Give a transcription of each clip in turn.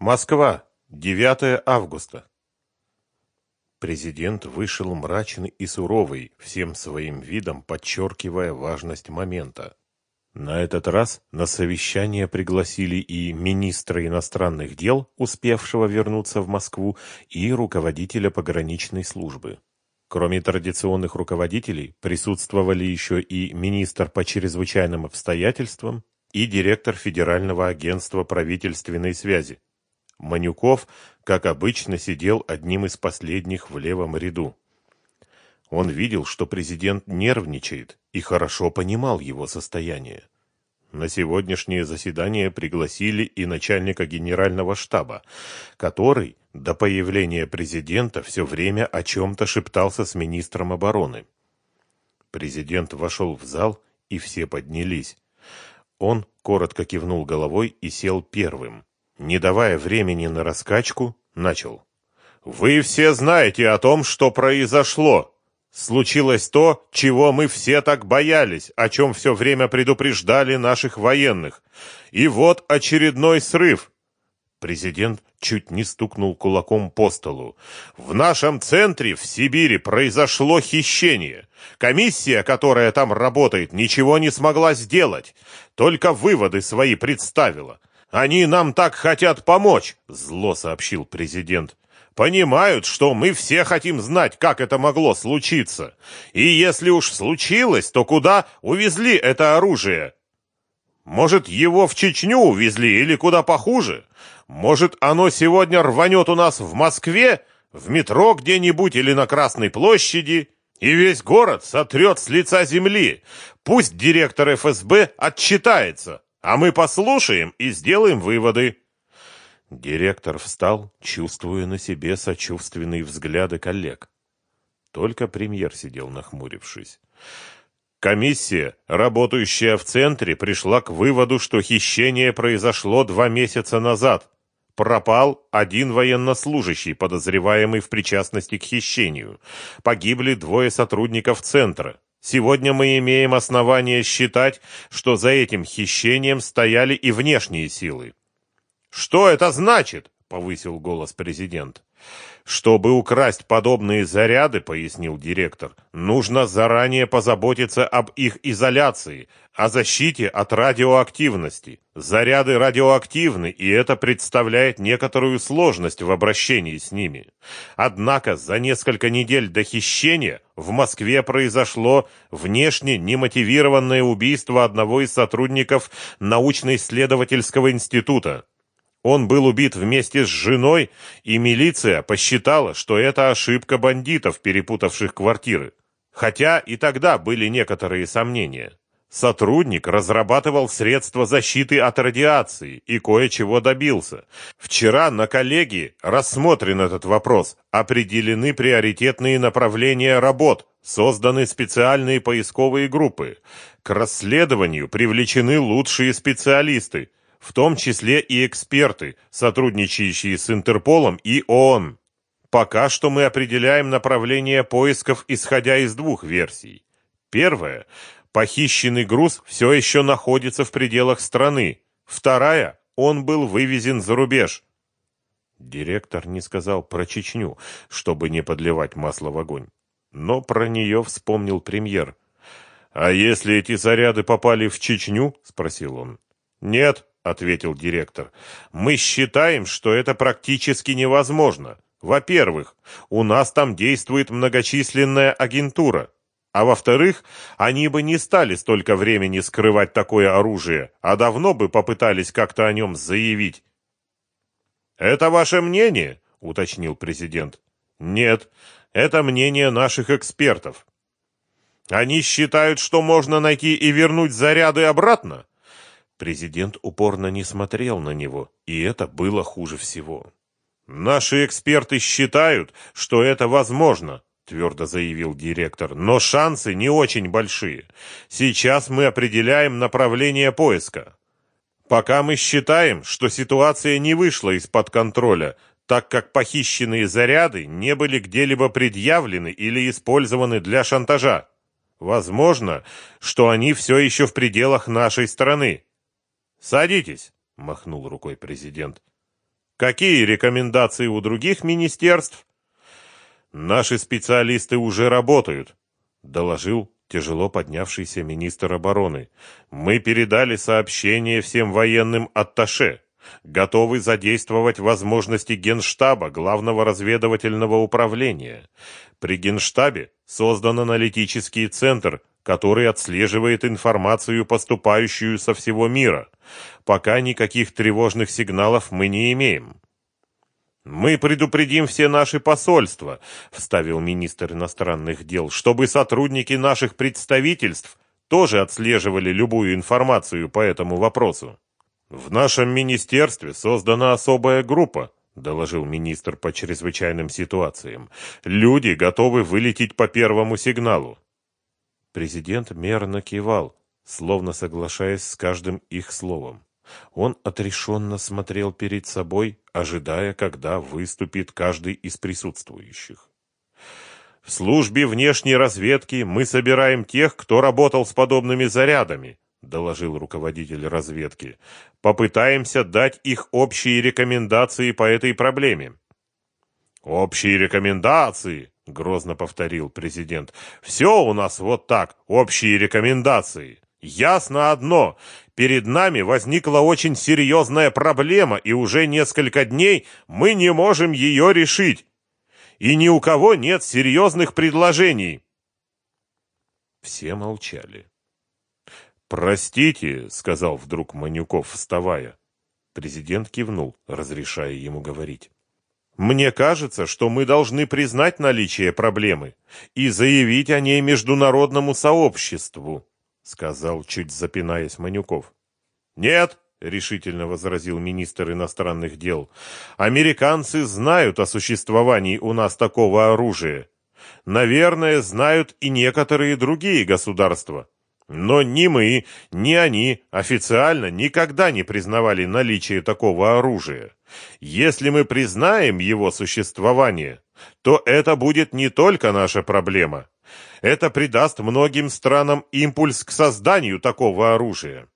Москва, 9 августа. Президент вышел мрачный и суровый, всем своим видом подчеркивая важность момента. На этот раз на совещание пригласили и министра иностранных дел, успевшего вернуться в Москву, и руководителя пограничной службы. Кроме традиционных руководителей, присутствовали еще и министр по чрезвычайным обстоятельствам и директор Федерального агентства правительственной связи. Манюков, как обычно, сидел одним из последних в левом ряду. Он видел, что президент нервничает, и хорошо понимал его состояние. На сегодняшнее заседание пригласили и начальника генерального штаба, который до появления президента все время о чем-то шептался с министром обороны. Президент вошел в зал, и все поднялись. Он коротко кивнул головой и сел первым. Не давая времени на раскачку, начал. «Вы все знаете о том, что произошло. Случилось то, чего мы все так боялись, о чем все время предупреждали наших военных. И вот очередной срыв. Президент чуть не стукнул кулаком по столу. В нашем центре в Сибири произошло хищение. Комиссия, которая там работает, ничего не смогла сделать, только выводы свои представила. Они нам так хотят помочь, зло сообщил президент. Понимают, что мы все хотим знать, как это могло случиться. И если уж случилось, то куда увезли это оружие? Может, его в Чечню увезли или куда похуже? Может, оно сегодня рванет у нас в Москве, в метро где-нибудь или на Красной площади, и весь город сотрет с лица земли. Пусть директор ФСБ отчитается, а мы послушаем и сделаем выводы. Директор встал, чувствуя на себе сочувственные взгляды коллег. Только премьер сидел нахмурившись. Комиссия, работающая в центре, пришла к выводу, что хищение произошло два месяца назад. Пропал один военнослужащий, подозреваемый в причастности к хищению. Погибли двое сотрудников центра. Сегодня мы имеем основания считать, что за этим хищением стояли и внешние силы. Что это значит? повысил голос президент. Чтобы украсть подобные заряды, пояснил директор, нужно заранее позаботиться об их изоляции, о защите от радиоактивности. Заряды радиоактивны, и это представляет некоторую сложность в обращении с ними. Однако за несколько недель до хищения в Москве произошло внешне немотивированное убийство одного из сотрудников научно-исследовательского института. Он был убит вместе с женой, и милиция посчитала, что это ошибка бандитов, перепутавших квартиры. Хотя и тогда были некоторые сомнения. Сотрудник разрабатывал средства защиты от радиации и кое-чего добился. Вчера на коллегии рассмотрен этот вопрос, определены приоритетные направления работ, созданы специальные поисковые группы. К расследованию привлечены лучшие специалисты, в том числе и эксперты, сотрудничающие с Интерполом и ООН. Пока что мы определяем направление поисков, исходя из двух версий. Первая – похищенный груз все еще находится в пределах страны. Вторая – он был вывезен за рубеж. Директор не сказал про Чечню, чтобы не подливать масло в огонь. Но про нее вспомнил премьер. «А если эти заряды попали в Чечню?» – спросил он. «Нет», ответил директор. Мы считаем, что это практически невозможно. Во-первых, у нас там действует многочисленная агентура. А во-вторых, они бы не стали столько времени скрывать такое оружие, а давно бы попытались как-то о нем заявить. «Это ваше мнение?» — уточнил президент. «Нет, это мнение наших экспертов. Они считают, что можно найти и вернуть заряды обратно?» Президент упорно не смотрел на него, и это было хуже всего. «Наши эксперты считают, что это возможно», — твердо заявил директор, «но шансы не очень большие. Сейчас мы определяем направление поиска. Пока мы считаем, что ситуация не вышла из-под контроля, так как похищенные заряды не были где-либо предъявлены или использованы для шантажа. Возможно, что они все еще в пределах нашей страны. «Садитесь», — махнул рукой президент. Какие рекомендации у других министерств? Наши специалисты уже работают, доложил тяжело поднявшийся министр обороны. Мы передали сообщение всем военным атташе. Готовы задействовать возможности Генштаба, главного разведывательного управления. При Генштабе создан аналитический центр, который отслеживает информацию, поступающую со всего мира. Пока никаких тревожных сигналов мы не имеем. Мы предупредим все наши посольства, вставил министр иностранных дел, чтобы сотрудники наших представительств тоже отслеживали любую информацию по этому вопросу. В нашем министерстве создана особая группа, доложил министр по чрезвычайным ситуациям. Люди готовы вылететь по первому сигналу. Президент мерно кивал, словно соглашаясь с каждым их словом. Он отрешенно смотрел перед собой, ожидая, когда выступит каждый из присутствующих. В службе внешней разведки мы собираем тех, кто работал с подобными зарядами, доложил руководитель разведки. Попытаемся дать их общие рекомендации по этой проблеме. Общие рекомендации, грозно повторил президент. Все у нас вот так, общие рекомендации. Ясно одно, перед нами возникла очень серьезная проблема, и уже несколько дней мы не можем ее решить. И ни у кого нет серьезных предложений. Все молчали. «Простите», — сказал вдруг Манюков, вставая. Президент кивнул, разрешая ему говорить. «Мне кажется, что мы должны признать наличие проблемы и заявить о ней международному сообществу», сказал, чуть запинаясь Манюков. Нет, решительно возразил министр иностранных дел. Американцы знают о существовании у нас такого оружия. Наверное, знают и некоторые другие государства. Но ни мы, ни они официально никогда не признавали наличие такого оружия. Если мы признаем его существование, то это будет не только наша проблема, это придаст многим странам импульс к созданию такого оружия.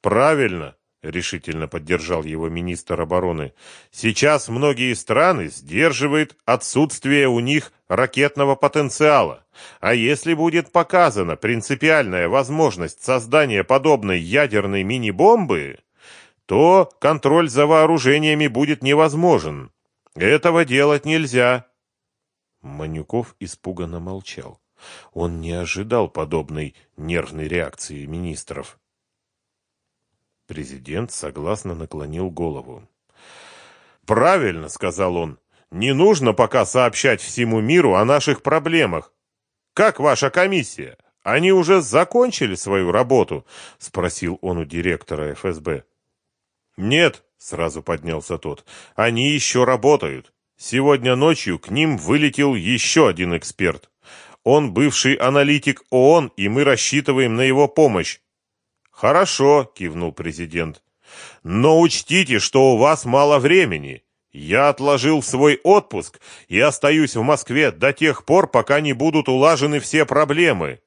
Правильно, решительно поддержал его министр обороны. Сейчас многие страны сдерживают отсутствие у них ракетного потенциала. А если будет показана принципиальная возможность создания подобной ядерной мини-бомбы, то контроль за вооружениями будет невозможен. Этого делать нельзя. Манюков испуганно молчал. Он не ожидал подобной нервной реакции министров. Президент согласно наклонил голову. «Правильно», — сказал он, — «не нужно пока сообщать всему миру о наших проблемах. Как ваша комиссия? Они уже закончили свою работу?» — спросил он у директора ФСБ. «Нет», — сразу поднялся тот, — «они еще работают. Сегодня ночью к ним вылетел еще один эксперт. Он бывший аналитик ООН, и мы рассчитываем на его помощь. Хорошо, кивнул президент. Но учтите, что у вас мало времени. Я отложил свой отпуск и остаюсь в Москве до тех пор, пока не будут улажены все проблемы.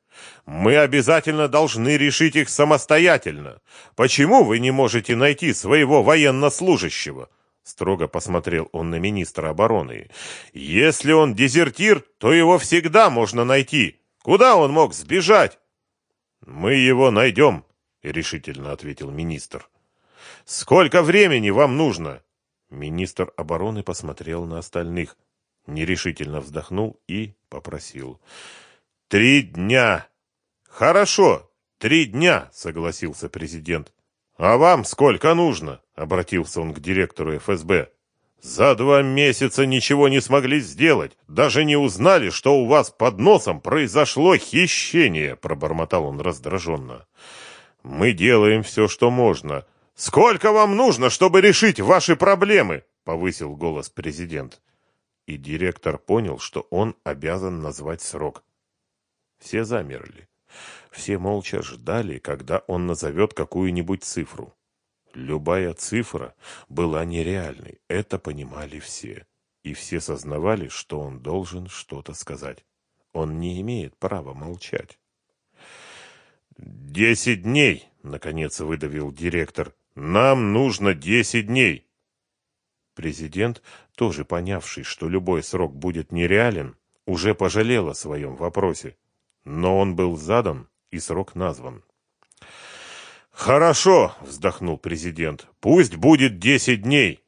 Мы обязательно должны решить их самостоятельно. Почему вы не можете найти своего военнослужащего? Строго посмотрел он на министра обороны. Если он дезертир, то его всегда можно найти. Куда он мог сбежать? Мы его найдем, решительно ответил министр. Сколько времени вам нужно? Министр обороны посмотрел на остальных, нерешительно вздохнул и попросил: «Три дня. Хорошо, три дня, согласился президент. «А вам сколько нужно?» — обратился он к директору ФСБ. «За два месяца ничего не смогли сделать. Даже не узнали, что у вас под носом произошло хищение», — пробормотал он раздраженно. «Мы делаем все, что можно». «Сколько вам нужно, чтобы решить ваши проблемы?» — повысил голос президент. И директор понял, что он обязан назвать срок. Все замерли. Все молча ждали, когда он назовет какую-нибудь цифру. Любая цифра была нереальной, это понимали все. И все сознавали, что он должен что-то сказать. Он не имеет права молчать. «Десять дней!» — наконец выдавил директор. «Нам нужно десять дней!» Президент, тоже понявший, что любой срок будет нереален, уже пожалел о своем вопросе. Но он был задан, и срок назван. «Хорошо», — вздохнул президент, — «пусть будет десять дней.